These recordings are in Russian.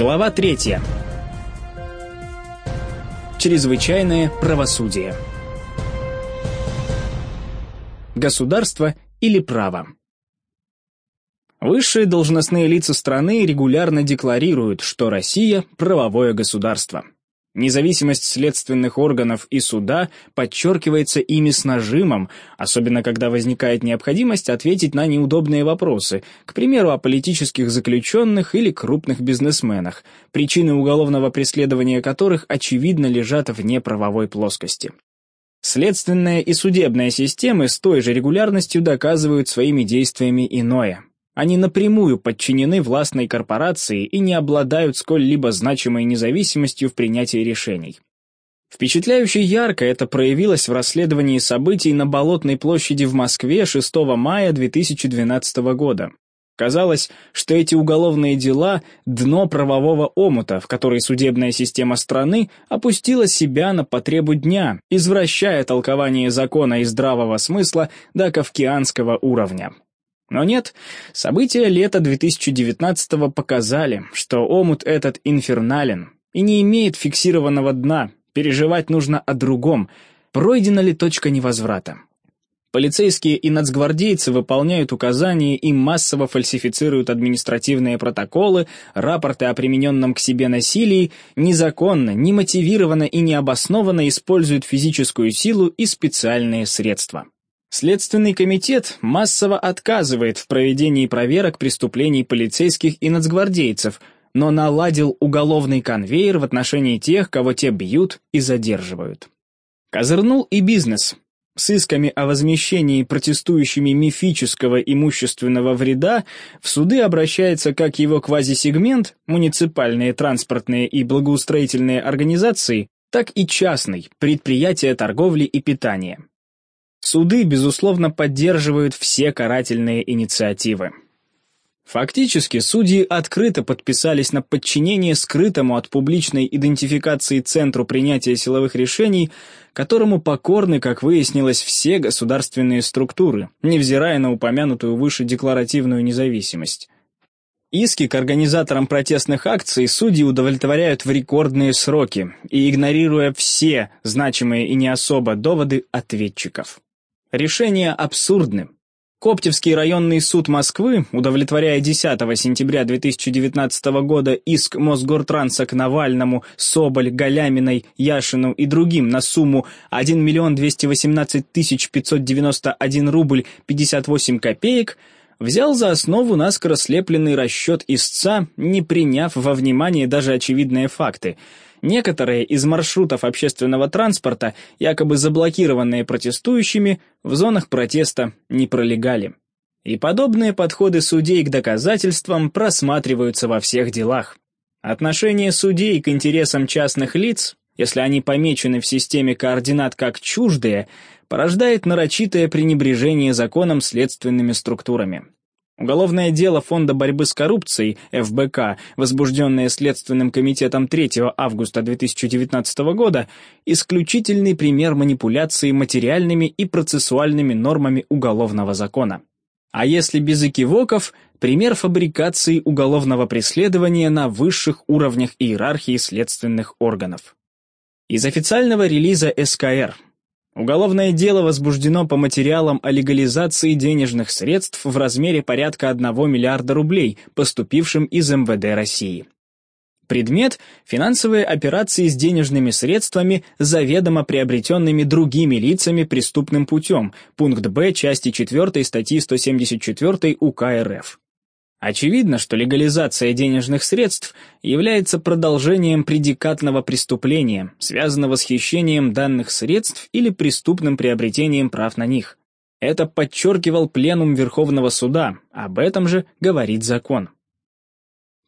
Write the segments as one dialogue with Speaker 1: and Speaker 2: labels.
Speaker 1: Глава третья. Чрезвычайное правосудие. Государство или право. Высшие должностные лица страны регулярно декларируют, что Россия – правовое государство. Независимость следственных органов и суда подчеркивается ими с нажимом, особенно когда возникает необходимость ответить на неудобные вопросы, к примеру, о политических заключенных или крупных бизнесменах, причины уголовного преследования которых очевидно лежат вне правовой плоскости. Следственная и судебная системы с той же регулярностью доказывают своими действиями иное. Они напрямую подчинены властной корпорации и не обладают сколь-либо значимой независимостью в принятии решений. Впечатляюще ярко это проявилось в расследовании событий на Болотной площади в Москве 6 мая 2012 года. Казалось, что эти уголовные дела – дно правового омута, в который судебная система страны опустила себя на потребу дня, извращая толкование закона и здравого смысла до кавкианского уровня. Но нет, события лета 2019 показали, что омут этот инфернален и не имеет фиксированного дна, переживать нужно о другом, пройдена ли точка невозврата. Полицейские и нацгвардейцы выполняют указания и массово фальсифицируют административные протоколы, рапорты о примененном к себе насилии, незаконно, немотивированно и необоснованно используют физическую силу и специальные средства. Следственный комитет массово отказывает в проведении проверок преступлений полицейских и нацгвардейцев, но наладил уголовный конвейер в отношении тех, кого те бьют и задерживают. Козырнул и бизнес. С исками о возмещении протестующими мифического имущественного вреда в суды обращается как его квазисегмент, муниципальные транспортные и благоустроительные организации, так и частный, предприятия торговли и питания. Суды, безусловно, поддерживают все карательные инициативы. Фактически, судьи открыто подписались на подчинение скрытому от публичной идентификации Центру принятия силовых решений, которому покорны, как выяснилось, все государственные структуры, невзирая на упомянутую выше декларативную независимость. Иски к организаторам протестных акций судьи удовлетворяют в рекордные сроки и игнорируя все значимые и не особо доводы ответчиков. Решение абсурдны. Коптевский районный суд Москвы, удовлетворяя 10 сентября 2019 года иск Мосгортранса к Навальному, Соболь, Галяминой, Яшину и другим на сумму 1 миллион 218 тысяч 591 рубль 58 копеек, взял за основу наскоро слепленный расчет истца, не приняв во внимание даже очевидные факты – Некоторые из маршрутов общественного транспорта, якобы заблокированные протестующими, в зонах протеста не пролегали. И подобные подходы судей к доказательствам просматриваются во всех делах. Отношение судей к интересам частных лиц, если они помечены в системе координат как чуждые, порождает нарочитое пренебрежение законом следственными структурами. Уголовное дело Фонда борьбы с коррупцией, ФБК, возбужденное Следственным комитетом 3 августа 2019 года, исключительный пример манипуляции материальными и процессуальными нормами уголовного закона. А если без экивоков, пример фабрикации уголовного преследования на высших уровнях иерархии следственных органов. Из официального релиза СКР – Уголовное дело возбуждено по материалам о легализации денежных средств в размере порядка 1 миллиарда рублей, поступившим из МВД России. Предмет – финансовые операции с денежными средствами, заведомо приобретенными другими лицами преступным путем, пункт Б части 4 статьи 174 УК РФ. Очевидно, что легализация денежных средств является продолжением предикатного преступления, связанного с хищением данных средств или преступным приобретением прав на них. Это подчеркивал Пленум Верховного Суда, об этом же говорит закон.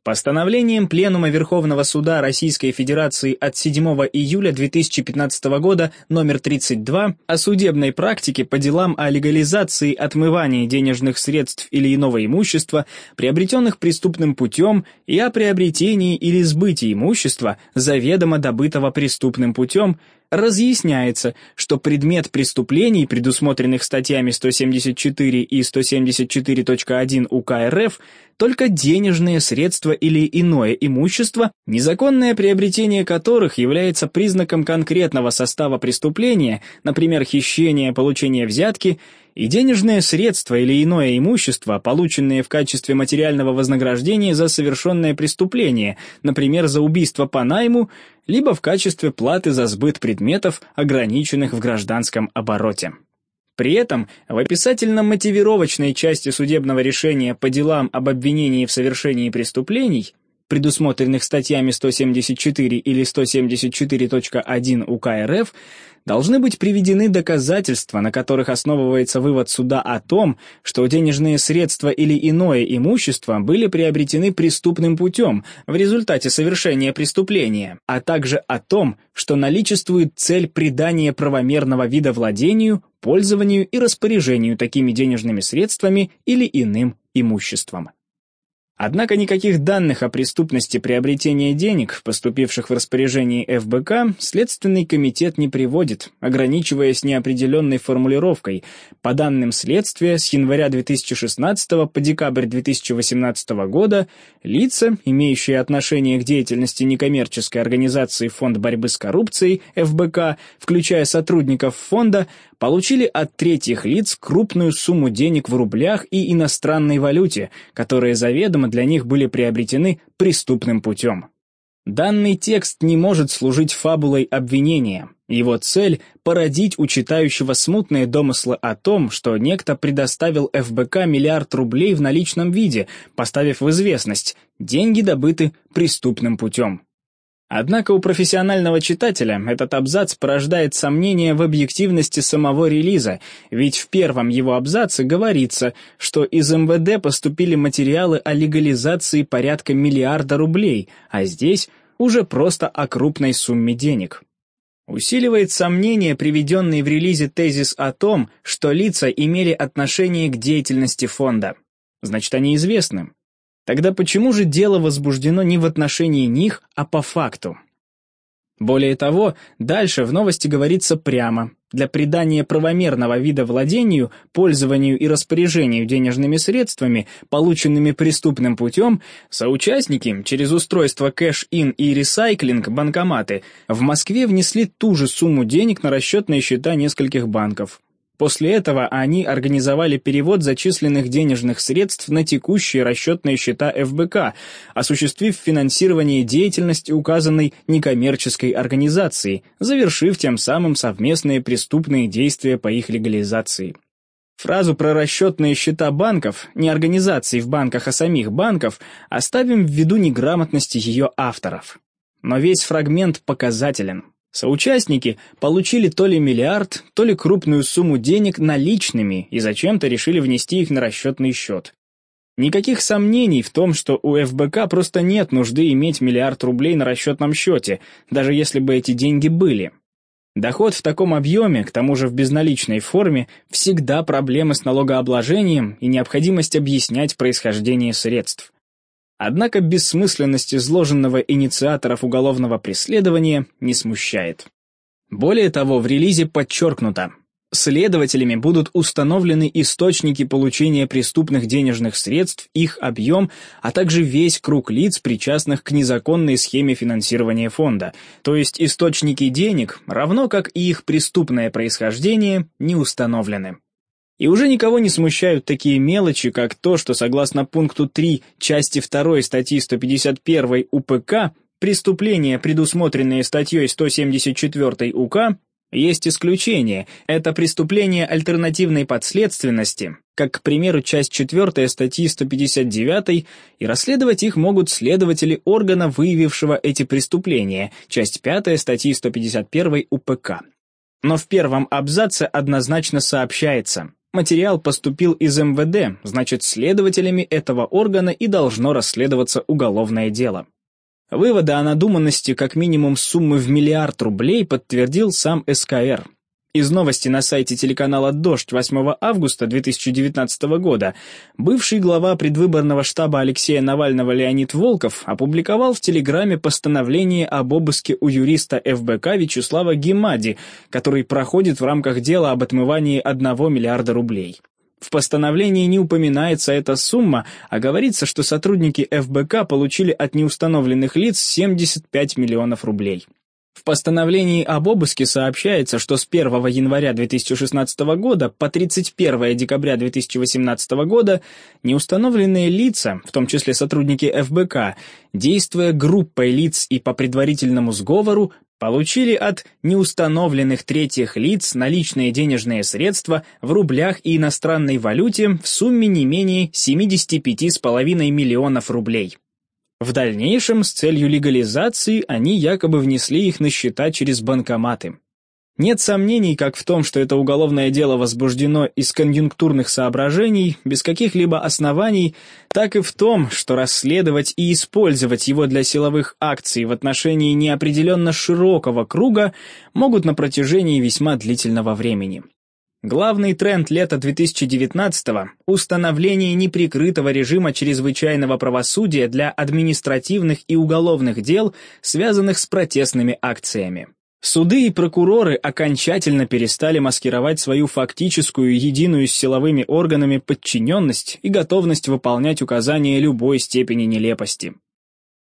Speaker 1: Постановлением Пленума Верховного Суда Российской Федерации от 7 июля 2015 года номер 32 о судебной практике по делам о легализации отмывания денежных средств или иного имущества, приобретенных преступным путем, и о приобретении или сбытии имущества, заведомо добытого преступным путем, разъясняется, что предмет преступлений, предусмотренных статьями 174 и 174.1 УК РФ, только денежные средства или иное имущество, незаконное приобретение которых является признаком конкретного состава преступления, например, хищение, получение взятки, и денежные средства или иное имущество, полученные в качестве материального вознаграждения за совершенное преступление, например, за убийство по найму, либо в качестве платы за сбыт предметов, ограниченных в гражданском обороте. При этом в описательно-мотивировочной части судебного решения по делам об обвинении в совершении преступлений предусмотренных статьями 174 или 174.1 УК РФ, должны быть приведены доказательства, на которых основывается вывод суда о том, что денежные средства или иное имущество были приобретены преступным путем в результате совершения преступления, а также о том, что наличествует цель придания правомерного вида владению, пользованию и распоряжению такими денежными средствами или иным имуществом. Однако никаких данных о преступности приобретения денег, поступивших в распоряжение ФБК, Следственный комитет не приводит, ограничиваясь неопределенной формулировкой. По данным следствия, с января 2016 по декабрь 2018 года лица, имеющие отношение к деятельности некоммерческой организации Фонд борьбы с коррупцией ФБК, включая сотрудников фонда, получили от третьих лиц крупную сумму денег в рублях и иностранной валюте, которые заведомо для них были приобретены преступным путем. Данный текст не может служить фабулой обвинения. Его цель – породить у читающего смутные домыслы о том, что некто предоставил ФБК миллиард рублей в наличном виде, поставив в известность – деньги добыты преступным путем. Однако у профессионального читателя этот абзац порождает сомнения в объективности самого релиза, ведь в первом его абзаце говорится, что из МВД поступили материалы о легализации порядка миллиарда рублей, а здесь уже просто о крупной сумме денег. Усиливает сомнение приведенный в релизе тезис о том, что лица имели отношение к деятельности фонда. Значит, они известны. Тогда почему же дело возбуждено не в отношении них, а по факту? Более того, дальше в новости говорится прямо. Для придания правомерного вида владению, пользованию и распоряжению денежными средствами, полученными преступным путем, соучастники через устройство кэш-ин и ресайклинг банкоматы в Москве внесли ту же сумму денег на расчетные счета нескольких банков. После этого они организовали перевод зачисленных денежных средств на текущие расчетные счета ФБК, осуществив финансирование деятельности указанной некоммерческой организации, завершив тем самым совместные преступные действия по их легализации. Фразу про расчетные счета банков, не организаций в банках, а самих банков, оставим ввиду неграмотности ее авторов. Но весь фрагмент показателен. Соучастники получили то ли миллиард, то ли крупную сумму денег наличными и зачем-то решили внести их на расчетный счет. Никаких сомнений в том, что у ФБК просто нет нужды иметь миллиард рублей на расчетном счете, даже если бы эти деньги были. Доход в таком объеме, к тому же в безналичной форме, всегда проблемы с налогообложением и необходимость объяснять происхождение средств. Однако бессмысленность изложенного инициаторов уголовного преследования не смущает. Более того, в релизе подчеркнуто, следователями будут установлены источники получения преступных денежных средств, их объем, а также весь круг лиц, причастных к незаконной схеме финансирования фонда, то есть источники денег, равно как и их преступное происхождение, не установлены. И уже никого не смущают такие мелочи, как то, что согласно пункту 3 части 2 статьи 151 УПК преступления, предусмотренные статьей 174 УК, есть исключение. Это преступление альтернативной подследственности, как, к примеру, часть 4 статьи 159, и расследовать их могут следователи органа, выявившего эти преступления, часть 5 статьи 151 УПК. Но в первом абзаце однозначно сообщается, Материал поступил из МВД, значит, следователями этого органа и должно расследоваться уголовное дело. Выводы о надуманности как минимум суммы в миллиард рублей подтвердил сам СКР. Из новости на сайте телеканала «Дождь» 8 августа 2019 года бывший глава предвыборного штаба Алексея Навального Леонид Волков опубликовал в Телеграме постановление об обыске у юриста ФБК Вячеслава Гемади, который проходит в рамках дела об отмывании 1 миллиарда рублей. В постановлении не упоминается эта сумма, а говорится, что сотрудники ФБК получили от неустановленных лиц 75 миллионов рублей. В постановлении об обыске сообщается, что с 1 января 2016 года по 31 декабря 2018 года неустановленные лица, в том числе сотрудники ФБК, действуя группой лиц и по предварительному сговору, получили от неустановленных третьих лиц наличные денежные средства в рублях и иностранной валюте в сумме не менее 75,5 миллионов рублей. В дальнейшем, с целью легализации, они якобы внесли их на счета через банкоматы. Нет сомнений как в том, что это уголовное дело возбуждено из конъюнктурных соображений, без каких-либо оснований, так и в том, что расследовать и использовать его для силовых акций в отношении неопределенно широкого круга могут на протяжении весьма длительного времени. Главный тренд лета 2019-го – установление неприкрытого режима чрезвычайного правосудия для административных и уголовных дел, связанных с протестными акциями. Суды и прокуроры окончательно перестали маскировать свою фактическую единую с силовыми органами подчиненность и готовность выполнять указания любой степени нелепости.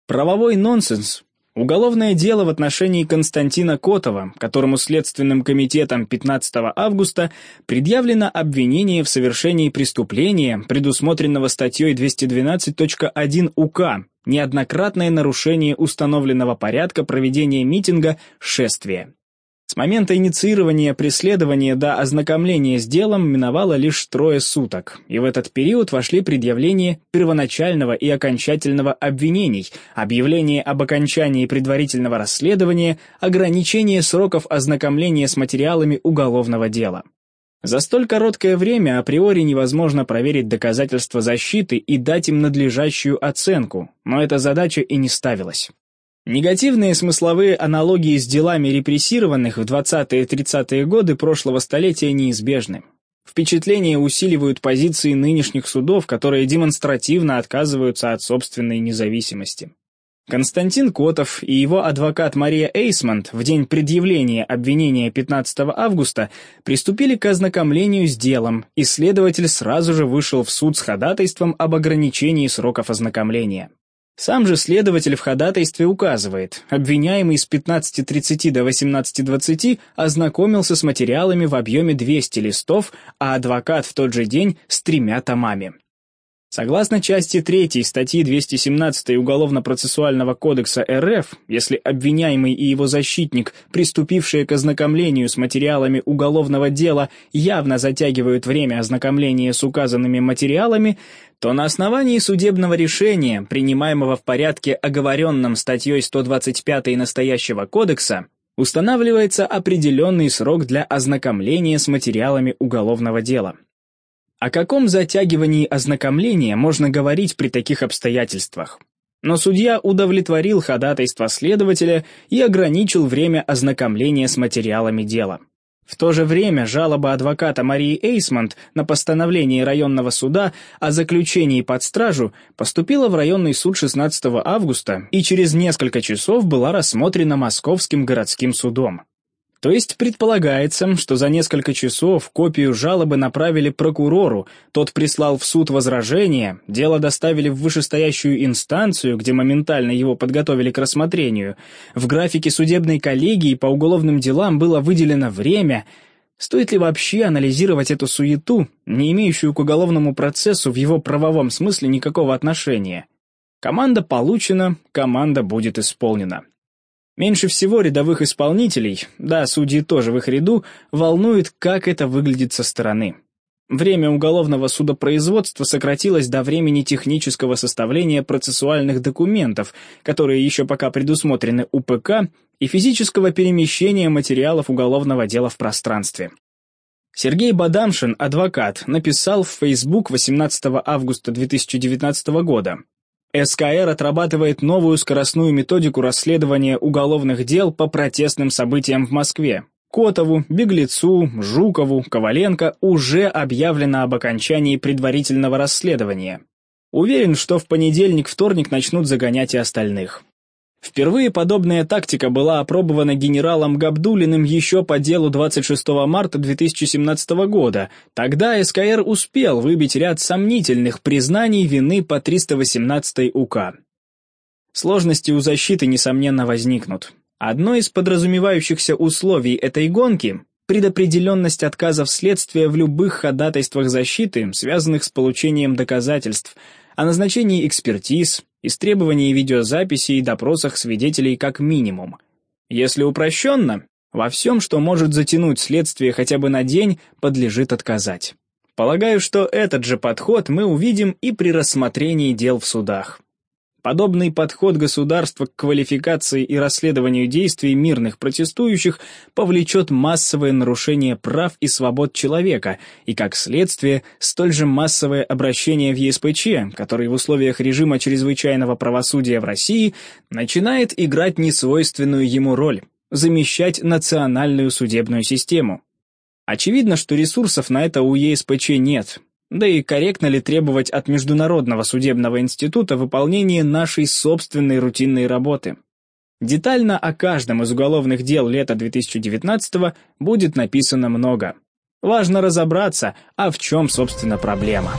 Speaker 1: Правовой нонсенс Уголовное дело в отношении Константина Котова, которому Следственным комитетом 15 августа предъявлено обвинение в совершении преступления, предусмотренного статьей 212.1 УК, неоднократное нарушение установленного порядка проведения митинга «Шествие». С момента инициирования преследования до ознакомления с делом миновало лишь трое суток, и в этот период вошли предъявление первоначального и окончательного обвинений, объявление об окончании предварительного расследования, ограничение сроков ознакомления с материалами уголовного дела. За столь короткое время априори невозможно проверить доказательства защиты и дать им надлежащую оценку, но эта задача и не ставилась. Негативные смысловые аналогии с делами репрессированных в 20-30-е годы прошлого столетия неизбежны. Впечатления усиливают позиции нынешних судов, которые демонстративно отказываются от собственной независимости. Константин Котов и его адвокат Мария Эйсмонт в день предъявления обвинения 15 августа приступили к ознакомлению с делом, и следователь сразу же вышел в суд с ходатайством об ограничении сроков ознакомления. Сам же следователь в ходатайстве указывает, обвиняемый с 15.30 до 18.20 ознакомился с материалами в объеме 200 листов, а адвокат в тот же день с тремя томами. Согласно части 3 статьи 217 Уголовно-процессуального кодекса РФ, если обвиняемый и его защитник, приступившие к ознакомлению с материалами уголовного дела, явно затягивают время ознакомления с указанными материалами, то на основании судебного решения, принимаемого в порядке оговоренном статьей 125 настоящего кодекса, устанавливается определенный срок для ознакомления с материалами уголовного дела. О каком затягивании ознакомления можно говорить при таких обстоятельствах? Но судья удовлетворил ходатайство следователя и ограничил время ознакомления с материалами дела. В то же время жалоба адвоката Марии Эйсмонт на постановление районного суда о заключении под стражу поступила в районный суд 16 августа и через несколько часов была рассмотрена Московским городским судом. То есть предполагается, что за несколько часов копию жалобы направили прокурору, тот прислал в суд возражение, дело доставили в вышестоящую инстанцию, где моментально его подготовили к рассмотрению. В графике судебной коллегии по уголовным делам было выделено время. Стоит ли вообще анализировать эту суету, не имеющую к уголовному процессу в его правовом смысле никакого отношения? Команда получена, команда будет исполнена. Меньше всего рядовых исполнителей, да, судьи тоже в их ряду, волнует, как это выглядит со стороны. Время уголовного судопроизводства сократилось до времени технического составления процессуальных документов, которые еще пока предусмотрены УПК, и физического перемещения материалов уголовного дела в пространстве. Сергей Бадамшин, адвокат, написал в Facebook 18 августа 2019 года СКР отрабатывает новую скоростную методику расследования уголовных дел по протестным событиям в Москве. Котову, Беглецу, Жукову, Коваленко уже объявлено об окончании предварительного расследования. Уверен, что в понедельник-вторник начнут загонять и остальных. Впервые подобная тактика была опробована генералом Габдулиным еще по делу 26 марта 2017 года. Тогда СКР успел выбить ряд сомнительных признаний вины по 318 УК. Сложности у защиты, несомненно, возникнут. Одно из подразумевающихся условий этой гонки – предопределенность отказов следствия в любых ходатайствах защиты, связанных с получением доказательств, о назначении экспертиз, истребовании видеозаписи и допросах свидетелей как минимум. Если упрощенно, во всем, что может затянуть следствие хотя бы на день, подлежит отказать. Полагаю, что этот же подход мы увидим и при рассмотрении дел в судах. Подобный подход государства к квалификации и расследованию действий мирных протестующих повлечет массовое нарушение прав и свобод человека и, как следствие, столь же массовое обращение в ЕСПЧ, который в условиях режима чрезвычайного правосудия в России начинает играть несвойственную ему роль – замещать национальную судебную систему. Очевидно, что ресурсов на это у ЕСПЧ нет, да и корректно ли требовать от Международного судебного института выполнения нашей собственной рутинной работы? Детально о каждом из уголовных дел лета 2019 будет написано много. Важно разобраться, а в чем, собственно, проблема.